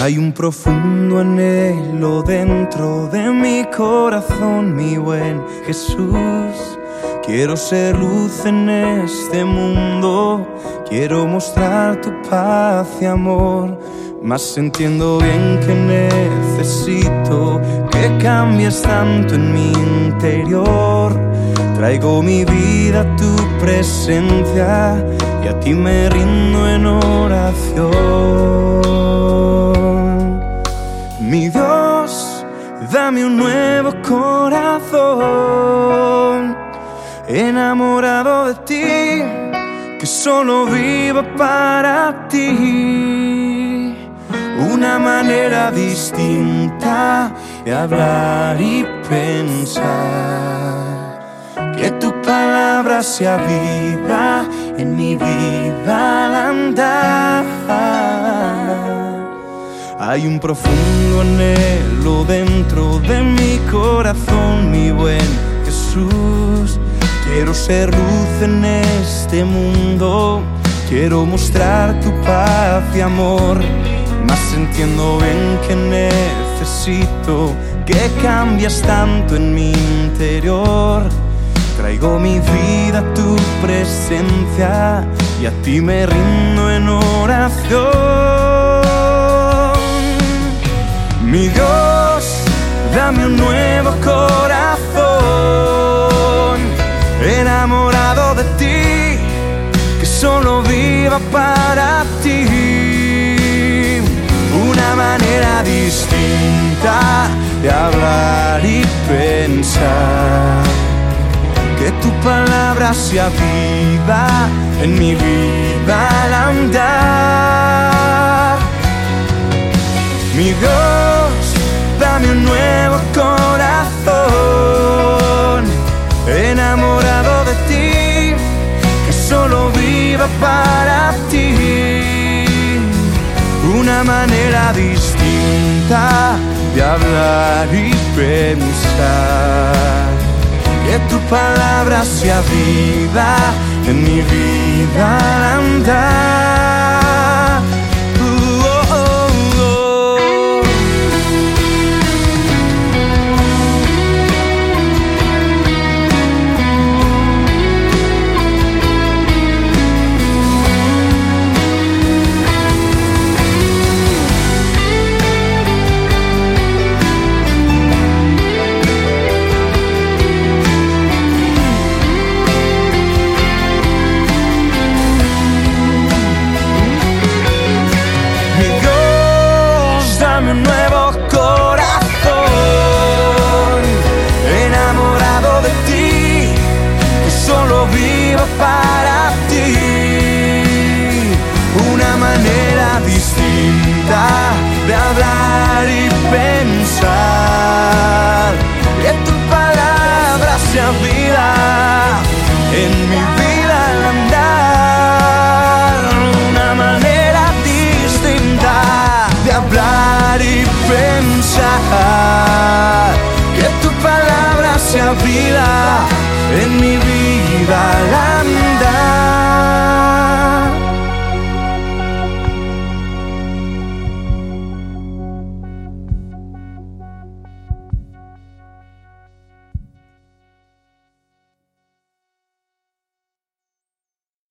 Hay un profundo anhelo dentro de mi corazón, mi buen Jesús. Quiero ser luz en este mundo, quiero mostrar tu paz y amor. Mas entiendo bien que necesito que cambies tanto en mi interior. Traigo mi vida a tu presencia y a ti me rindo en oración. Mi Dios, dame un nuevo corazón, enamorado de ti, que solo viva para ti. Una manera distinta de hablar y pensar. Que tu palabra sea vida en mi vida al andar. Hay un profundo anhelo dentro de mi corazón, mi buen Jesús. Quiero ser luz en este mundo, quiero mostrar tu paz y amor. Mas entiendo bien que necesito que cambies tanto en mi interior. Traigo mi vida a tu presencia y a ti me rindo en oración. Mi Dios, dame un nuevo corazón, enamorado de ti, que solo viva para ti. Una manera distinta de hablar y pensar. Que tu palabra sea vida en mi vida al andar. Para ti. Una manera distinta de hablar y pensar. Que tu palabra sea vida en mi vida al andar. Dame un nuevo corazón, enamorado de ti, que solo viva para ti. Una manera distinta de hablar y pensar. Que tu palabra sea vida en mi vida vida en mi vida al